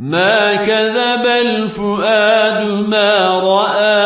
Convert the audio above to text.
ما كذب الفؤاد ما رأى